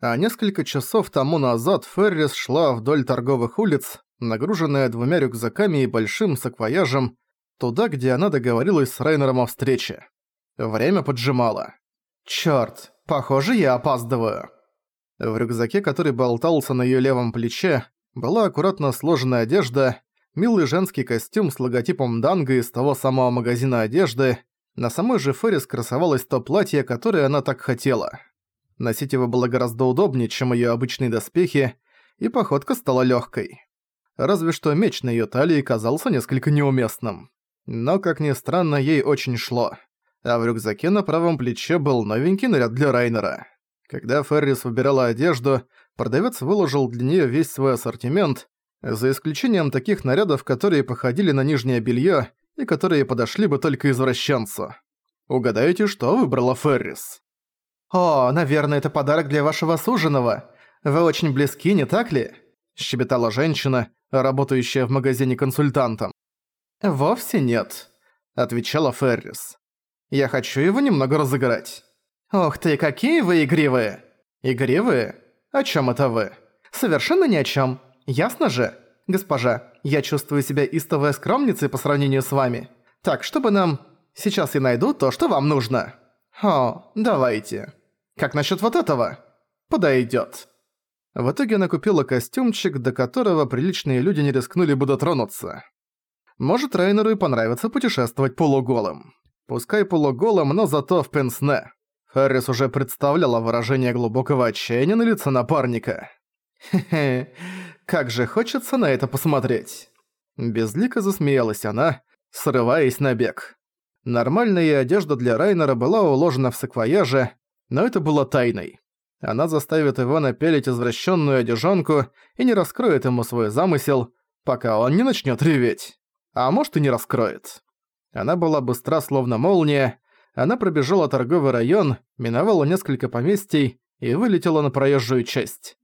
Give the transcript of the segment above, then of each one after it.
А несколько часов тому назад Феррис шла вдоль торговых улиц, нагруженная двумя рюкзаками и большим саквояжем, туда, где она договорилась с Райнером о встрече. Время поджимало. «Чёрт, похоже, я опаздываю». В рюкзаке, который болтался на её левом плече, была аккуратно сложенная одежда, милый женский костюм с логотипом Данга из того самого магазина одежды, на самой же Феррис красовалось то платье, которое она так хотела. Носить его было гораздо удобнее, чем её обычные доспехи, и походка стала лёгкой. Разве что меч на её талии казался несколько неуместным. Но, как ни странно, ей очень шло. А в рюкзаке на правом плече был новенький наряд для Райнера. Когда Феррис выбирала одежду, продавец выложил для неё весь свой ассортимент, за исключением таких нарядов, которые походили на нижнее белье и которые подошли бы только извращенцу. Угадайте, что выбрала Феррис? «О, наверное, это подарок для вашего суженого. Вы очень близки, не так ли?» щебетала женщина, работающая в магазине консультантом. «Вовсе нет», — отвечала Феррис. «Я хочу его немного разыграть». «Ох ты, какие вы игривые!» «Игривые? О чем это вы?» «Совершенно ни о чем. Ясно же? Госпожа, я чувствую себя истовой скромницей по сравнению с вами. Так, чтобы нам... Сейчас я найду то, что вам нужно. О, давайте. Как насчет вот этого? Подойдет. В итоге она купила костюмчик, до которого приличные люди не рискнули бы дотронуться. Может, Райнеру и понравится путешествовать полуголым. Пускай полуголым, но зато в пенсне. Феррис уже представляла выражение глубокого отчаяния на лице напарника. «Хе-хе, как же хочется на это посмотреть!» Безлико засмеялась она, срываясь на бег. Нормальная одежда для Райнера была уложена в саквояже, но это было тайной. Она заставит его напялить извращенную одежонку и не раскроет ему свой замысел, пока он не начнет реветь. А может и не раскроет. Она была быстра, словно молния. Она пробежала торговый район, миновала несколько поместий и вылетела на проезжую часть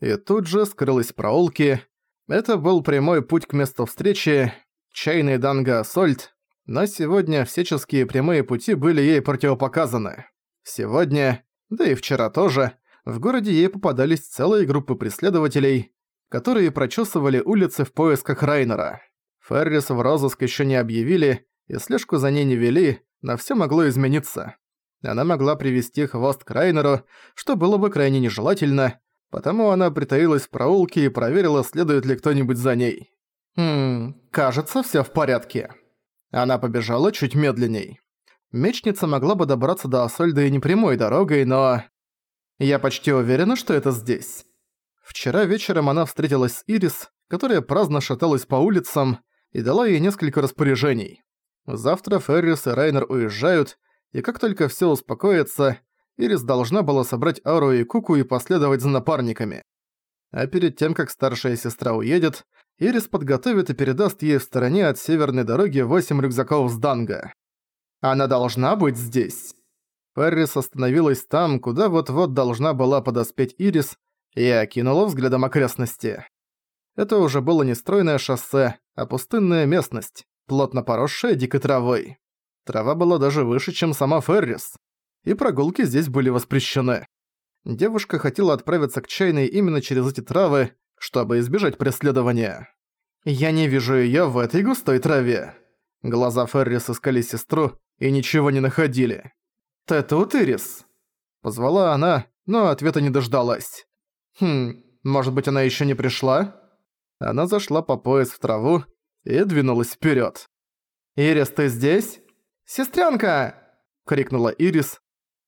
и тут же скрылась в проулке. Это был прямой путь к месту встречи, чайный Данга Сольт, но сегодня всяческие прямые пути были ей противопоказаны. Сегодня, да и вчера тоже, в городе ей попадались целые группы преследователей, которые прочесывали улицы в поисках Райнера. Феррис в розыск еще не объявили, и слежку за ней не вели, но все могло измениться. Она могла привести хвост к Райнеру, что было бы крайне нежелательно, Потому она притаилась в проулке и проверила, следует ли кто-нибудь за ней. Хм, кажется, всё в порядке. Она побежала чуть медленней. Мечница могла бы добраться до Ассольда и не прямой дорогой, но... Я почти уверена, что это здесь. Вчера вечером она встретилась с Ирис, которая праздно шаталась по улицам, и дала ей несколько распоряжений. Завтра Феррис и Райнер уезжают, и как только всё успокоится, Ирис должна была собрать Ару и Куку и последовать за напарниками. А перед тем, как старшая сестра уедет, Ирис подготовит и передаст ей в стороне от северной дороги восемь рюкзаков с Данга. Она должна быть здесь. Феррис остановилась там, куда вот-вот должна была подоспеть Ирис, и окинула взглядом окрестности. Это уже было не стройное шоссе, а пустынная местность, плотно поросшая дикой травой. Трава была даже выше, чем сама Феррис и прогулки здесь были воспрещены. Девушка хотела отправиться к чайной именно через эти травы, чтобы избежать преследования. «Я не вижу её в этой густой траве». Глаза Феррис искали сестру и ничего не находили. «Ты тут, Ирис?» Позвала она, но ответа не дождалась. «Хм, может быть, она ещё не пришла?» Она зашла по пояс в траву и двинулась вперёд. «Ирис, ты здесь?» «Сестрёнка!» — крикнула Ирис,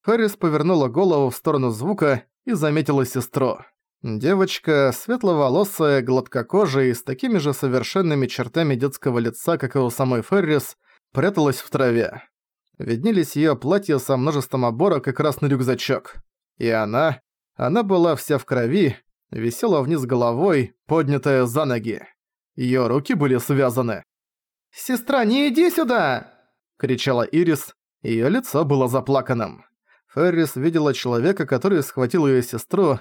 Харрис повернула голову в сторону звука и заметила сестру. Девочка, светловолосая, гладкокожая и с такими же совершенными чертами детского лица, как и у самой Феррис, пряталась в траве. Виднелись её платья со множеством оборок и красный рюкзачок. И она... Она была вся в крови, висела вниз головой, поднятая за ноги. Её руки были связаны. «Сестра, не иди сюда!» — кричала Ирис. Её лицо было заплаканным. Феррис видела человека, который схватил её сестру.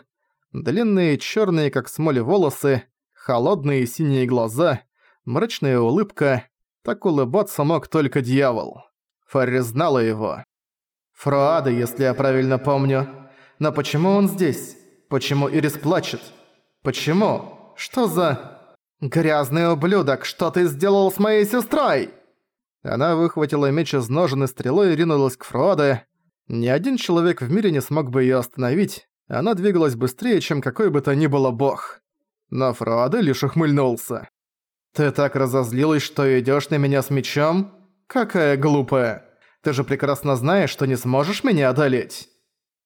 Длинные чёрные, как смоль, волосы, холодные синие глаза, мрачная улыбка. Так улыбаться мог только дьявол. Феррис знала его. Фруада, если я правильно помню. Но почему он здесь? Почему Ирис плачет? Почему? Что за... «Грязный ублюдок, что ты сделал с моей сестрой?» Она выхватила меч из ножен и стрелой ринулась к Фроаде. Ни один человек в мире не смог бы её остановить, она двигалась быстрее, чем какой бы то ни было бог. Но Фроаде лишь ухмыльнулся. «Ты так разозлилась, что идёшь на меня с мечом? Какая глупая! Ты же прекрасно знаешь, что не сможешь меня одолеть!»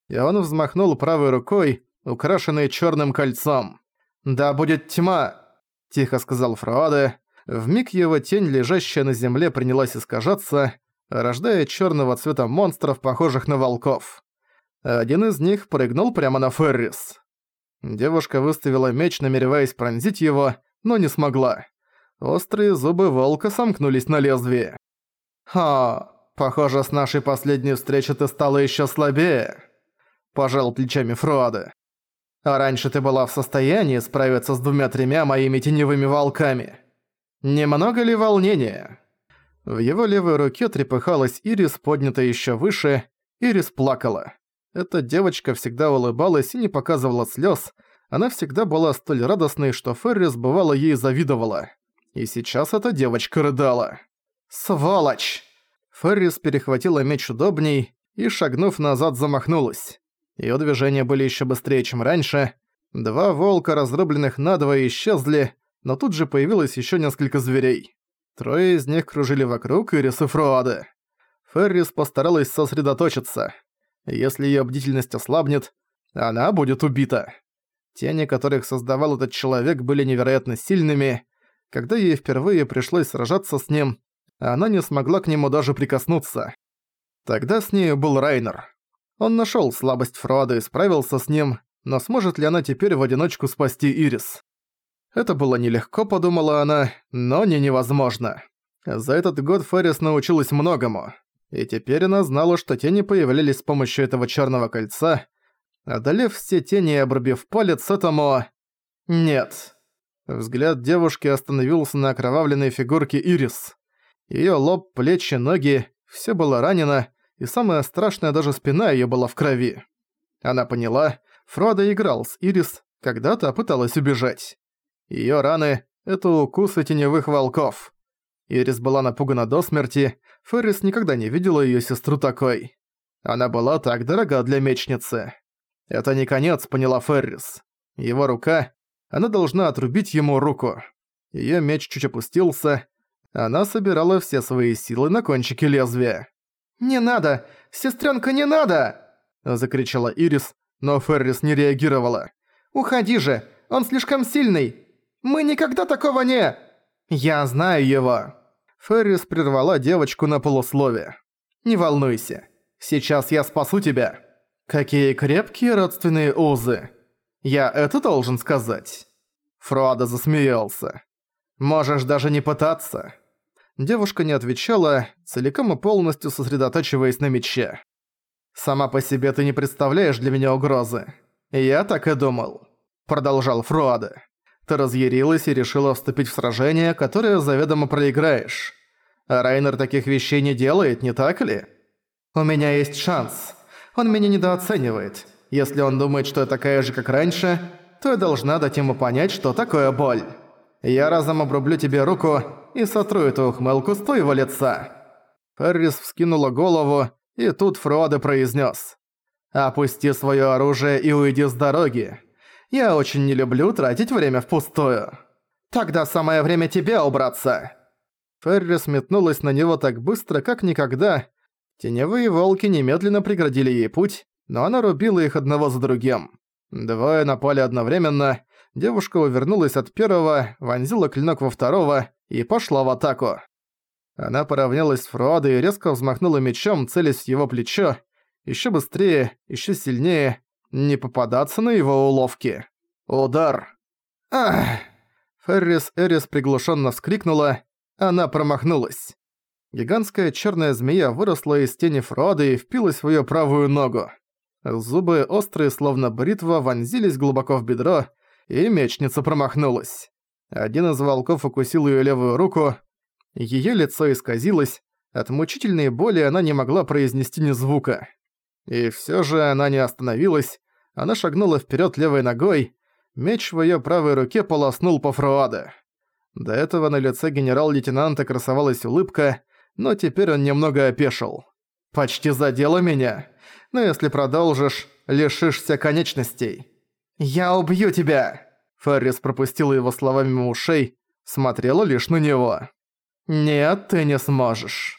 И он взмахнул правой рукой, украшенной чёрным кольцом. «Да будет тьма!» – тихо сказал Фроаде. Вмиг его тень, лежащая на земле, принялась искажаться, рождая чёрного цвета монстров, похожих на волков. Один из них прыгнул прямо на Феррис. Девушка выставила меч, намереваясь пронзить его, но не смогла. Острые зубы волка сомкнулись на лезвие. «Ха, похоже, с нашей последней встречи ты стала ещё слабее», – пожал плечами Фруаде. «А раньше ты была в состоянии справиться с двумя-тремя моими теневыми волками. Немного ли волнения?» В его левой руке трепыхалась Ирис, поднятая ещё выше. Ирис плакала. Эта девочка всегда улыбалась и не показывала слёз. Она всегда была столь радостной, что Феррис бывало ей завидовала. И сейчас эта девочка рыдала. «Сволочь!» Феррис перехватила меч удобней и, шагнув назад, замахнулась. Её движения были ещё быстрее, чем раньше. Два волка, разрубленных надвое, исчезли, но тут же появилось еще несколько зверей. Трое из них кружили вокруг Ирис и Фроады. Феррис постаралась сосредоточиться. Если ее бдительность ослабнет, она будет убита. Тени, которых создавал этот человек, были невероятно сильными. Когда ей впервые пришлось сражаться с ним, она не смогла к нему даже прикоснуться. Тогда с ней был Райнер. Он нашел слабость Фроада и справился с ним, но сможет ли она теперь в одиночку спасти Ирис? Это было нелегко, подумала она, но не невозможно. За этот год Феррис научилась многому. И теперь она знала, что тени появлялись с помощью этого черного кольца, одолев все тени и обрубив палец этому... Нет. Взгляд девушки остановился на окровавленной фигурке Ирис. Её лоб, плечи, ноги – все было ранено, и самое страшное, даже спина её была в крови. Она поняла, Фродо играл с Ирис, когда-то пыталась убежать. Её раны — это укусы теневых волков. Ирис была напугана до смерти, Феррис никогда не видела её сестру такой. Она была так дорога для мечницы. Это не конец, поняла Феррис. Его рука, она должна отрубить ему руку. Её меч чуть опустился, она собирала все свои силы на кончике лезвия. «Не надо! Сестрёнка, не надо!» Закричала Ирис, но Феррис не реагировала. «Уходи же! Он слишком сильный! Мы никогда такого не...» «Я знаю его!» Феррис прервала девочку на полуслове. «Не волнуйся. Сейчас я спасу тебя. Какие крепкие родственные узы. Я это должен сказать». Фруада засмеялся. «Можешь даже не пытаться». Девушка не отвечала, целиком и полностью сосредотачиваясь на мече. «Сама по себе ты не представляешь для меня угрозы. Я так и думал», — продолжал Фруада. Ты разъярилась и решила вступить в сражение, которое заведомо проиграешь. А Райнер таких вещей не делает, не так ли? У меня есть шанс. Он меня недооценивает. Если он думает, что я такая же, как раньше, то я должна дать ему понять, что такое боль. Я разом обрублю тебе руку и сотру эту ухмылку с твоего лица». Феррис вскинула голову, и тут Фроаде произнес: «Опусти свое оружие и уйди с дороги. Я очень не люблю тратить время впустую. Тогда самое время тебе убраться!» Феррис метнулась на него так быстро, как никогда. Теневые волки немедленно преградили ей путь, но она рубила их одного за другим. Двое напали одновременно, девушка увернулась от первого, вонзила клинок во второго и пошла в атаку. Она поравнялась с Фруадо и резко взмахнула мечом, целясь в его плечо, ещё быстрее, ещё сильнее, не попадаться на его уловки. Удар. Ах! Феррис Эрис приглушенно вскрикнула. Она промахнулась. Гигантская черная змея выросла из тени Фроды и впилась в ее правую ногу. Зубы, острые словно бритва, вонзились глубоко в бедро, и мечница промахнулась. Один из волков укусил ее левую руку. Ее лицо исказилось. От мучительной боли она не могла произнести ни звука. И все же она не остановилась, Она шагнула вперед левой ногой, меч в ее правой руке полоснул по Фруаде. До этого на лице генерал-лейтенанта красовалась улыбка, но теперь он немного опешил. «Почти задела меня. Но если продолжишь, лишишься конечностей». «Я убью тебя!» Феррис пропустила его словами мимо ушей, смотрела лишь на него. «Нет, ты не сможешь».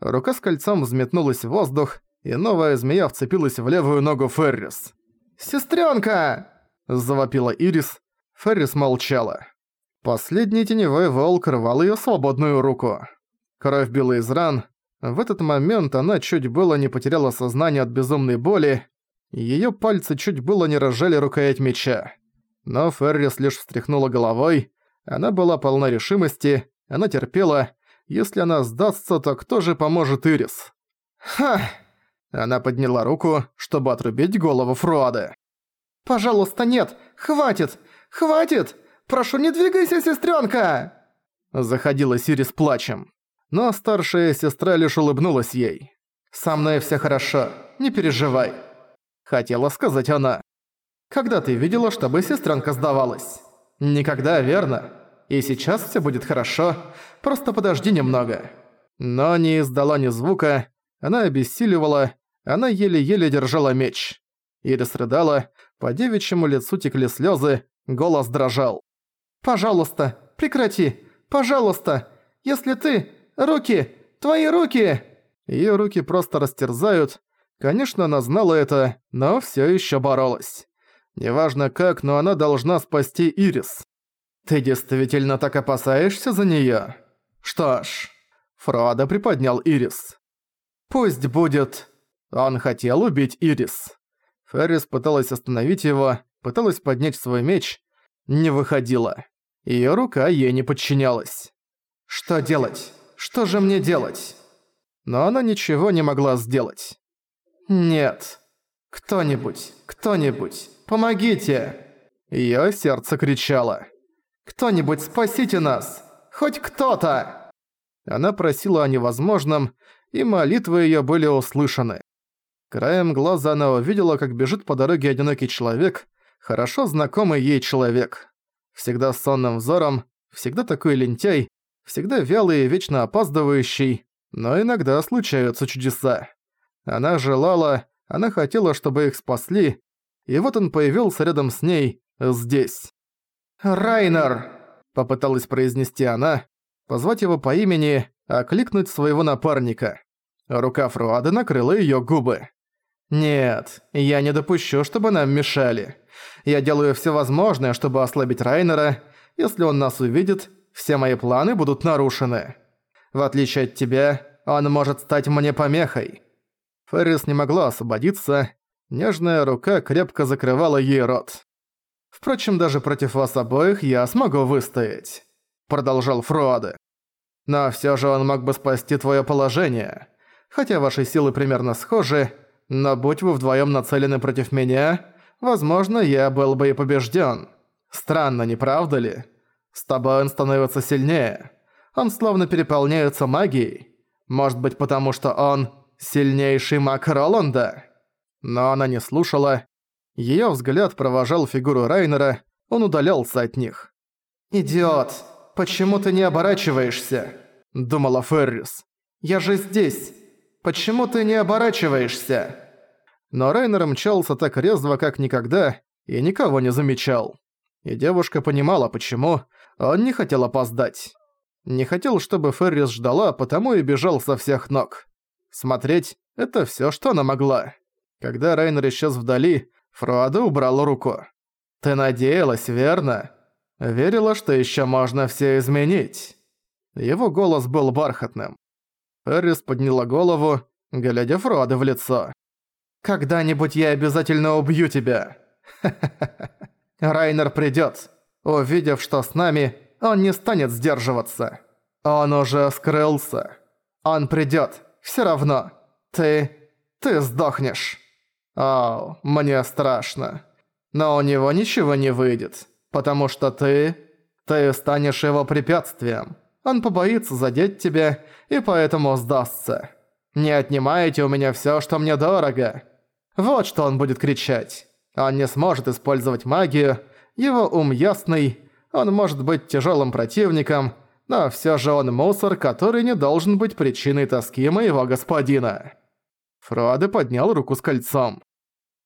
Рука с кольцом взметнулась в воздух, и новая змея вцепилась в левую ногу Феррис. «Сестрёнка!» – завопила Ирис. Феррис молчала. Последний теневой волк рвал её свободную руку. Кровь била из ран. В этот момент она чуть было не потеряла сознание от безумной боли. Её пальцы чуть было не разжали рукоять меча. Но Феррис лишь встряхнула головой. Она была полна решимости, она терпела. Если она сдастся, то кто же поможет Ирис? «Ха!» Она подняла руку, чтобы отрубить голову Фруады. «Пожалуйста, нет! Хватит! Хватит! Прошу, не двигайся, сестренка! Заходила Сири с плачем. Но старшая сестра лишь улыбнулась ей. «Со мной все хорошо, не переживай», — хотела сказать она. «Когда ты видела, чтобы сестренка сдавалась?» «Никогда, верно? И сейчас все будет хорошо, просто подожди немного». Но не издала ни звука, она обессиливала, она еле-еле держала меч. Ирис рыдала, по девичьему лицу текли слезы, голос дрожал. «Пожалуйста, прекрати! Пожалуйста! Если ты... Руки! Твои руки!» Её руки просто растерзают. Конечно, она знала это, но всё ещё боролась. Неважно как, но она должна спасти Ирис. «Ты действительно так опасаешься за неё?» «Что ж...» Фродо приподнял Ирис. «Пусть будет...» Он хотел убить Ирис. Феррис пыталась остановить его, пыталась поднять свой меч, не выходила. Её рука ей не подчинялась. «Что делать? Что же мне делать?» Но она ничего не могла сделать. «Нет. Кто-нибудь, кто-нибудь, помогите!» Её сердце кричало. «Кто-нибудь спасите нас! Хоть кто-то!» Она просила о невозможном, и молитвы её были услышаны. Краем глаза она увидела, как бежит по дороге одинокий человек, хорошо знакомый ей человек. Всегда с сонным взором, всегда такой лентяй, всегда вялый и вечно опаздывающий, но иногда случаются чудеса. Она желала, она хотела, чтобы их спасли, и вот он появился рядом с ней, здесь. «Райнер!» – попыталась произнести она, позвать его по имени, окликнуть своего напарника. Рука Фруады накрыла её губы. «Нет, я не допущу, чтобы нам мешали. Я делаю все возможное, чтобы ослабить Райнера. Если он нас увидит, все мои планы будут нарушены. В отличие от тебя, он может стать мне помехой». Феррис не могла освободиться. Нежная рука крепко закрывала ей рот. «Впрочем, даже против вас обоих я смогу выстоять», — продолжал Фруаде. «Но всё же он мог бы спасти твоё положение. Хотя ваши силы примерно схожи, но будь вы вдвоем нацелены против меня, возможно, я был бы и побежден. Странно, не правда ли? С тобой он становится сильнее. Он словно переполняется магией. Может быть, потому что он сильнейший маг Роланда? Но она не слушала. Её взгляд провожал фигуру Райнера, он удалялся от них. «Идиот, почему ты не оборачиваешься?» – думала Феррис. «Я же здесь. Почему ты не оборачиваешься?» Но Райнер мчался так резво, как никогда, и никого не замечал. И девушка понимала, почему он не хотел опоздать. Не хотел, чтобы Феррис ждала, потому и бежал со всех ног. Смотреть — это всё, что она могла. Когда Райнер исчез вдали, Фруада убрала руку. «Ты надеялась, верно? Верила, что ещё можно всё изменить?» Его голос был бархатным. Эрис подняла голову, глядя Фрода в лицо. «Когда-нибудь я обязательно убью тебя!» Райнер придёт. Увидев, что с нами, он не станет сдерживаться. Он уже скрылся. Он придёт. Всё равно. Ты... ты сдохнешь. О, мне страшно. Но у него ничего не выйдет. Потому что ты... ты станешь его препятствием. Он побоится задеть тебя и поэтому сдастся. Не отнимайте у меня всё, что мне дорого. Вот что он будет кричать. Он не сможет использовать магию, его ум ясный, он может быть тяжелым противником, но все же он мусор, который не должен быть причиной тоски моего господина». Фруаде поднял руку с кольцом.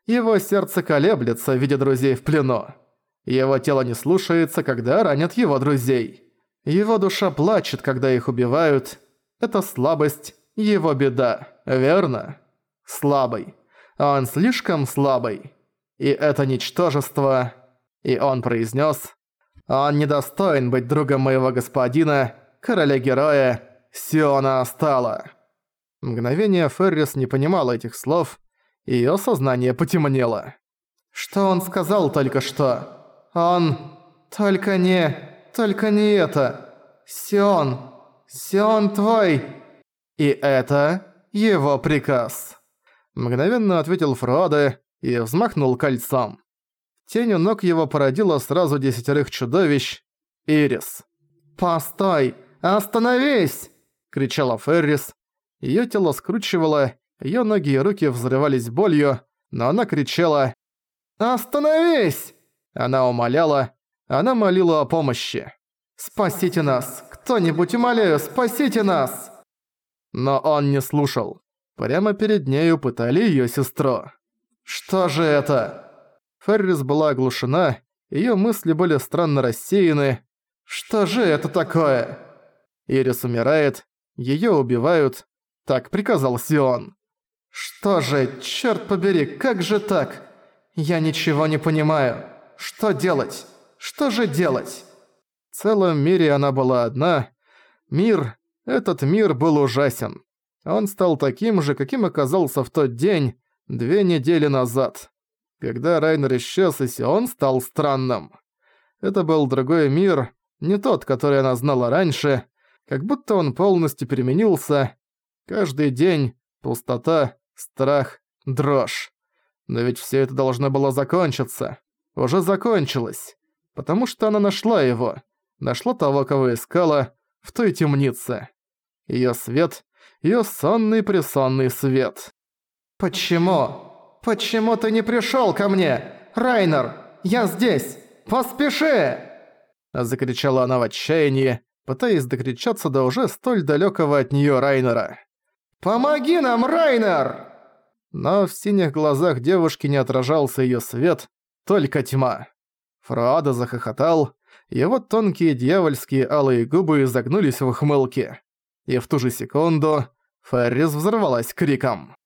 Его сердце колеблется, видя друзей в плену. Его тело не слушается, когда ранят его друзей. Его душа плачет, когда их убивают. Это слабость, его беда, верно? Слабый. Он слишком слабый. И это ничтожество... И он произнес: «Он недостоин быть другом моего господина, короля-героя, Сиона Астала». Мгновение Феррис не понимала этих слов, её сознание потемнело. «Что он сказал только что?» Он... Только не... Только не это. Сион. Сион твой. И это его приказ. Мгновенно ответил Фруаде и взмахнул кольцом. Тень у ног его породила сразу десятерых чудовищ. Ирис. «Постой! Остановись!» — кричала Феррис. Её тело скручивало, её ноги и руки взрывались болью, но она кричала «Остановись!» Она умоляла, она молила о помощи. «Спасите нас! Кто-нибудь, умоляю, спасите нас!» Но он не слушал. Прямо перед нею пытали её сестру. «Что же это?» Феррис была оглушена, её мысли были странно рассеяны. «Что же это такое?» Ирис умирает, её убивают. Так приказал Сион. «Что же, чёрт побери, как же так? Я ничего не понимаю». Что делать? Что же делать? В целом мире она была одна. Мир, этот мир был ужасен. Он стал таким же, каким оказался в тот день, две недели назад. Когда Райнер исчез, он стал странным. Это был другой мир, не тот, который она знала раньше, как будто он полностью переменился. Каждый день пустота, страх, дрожь. Но ведь все это должно было закончиться уже закончилась, потому что она нашла его, нашла того, кого искала, в той темнице. Её свет, её сонный-присонный свет. «Почему? Почему ты не пришёл ко мне? Райнер, я здесь! Поспеши!» Закричала она в отчаянии, пытаясь докричаться до уже столь далёкого от неё Райнера. «Помоги нам, Райнер!» Но в синих глазах девушки не отражался её свет, только тьма. Фруада захохотал, его тонкие дьявольские алые губы загнулись в ухмылке. И в ту же секунду Феррис взорвалась криком.